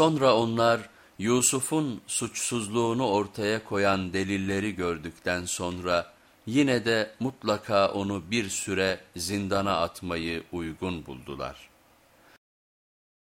Sonra onlar Yusuf'un suçsuzluğunu ortaya koyan delilleri gördükten sonra yine de mutlaka onu bir süre zindana atmayı uygun buldular.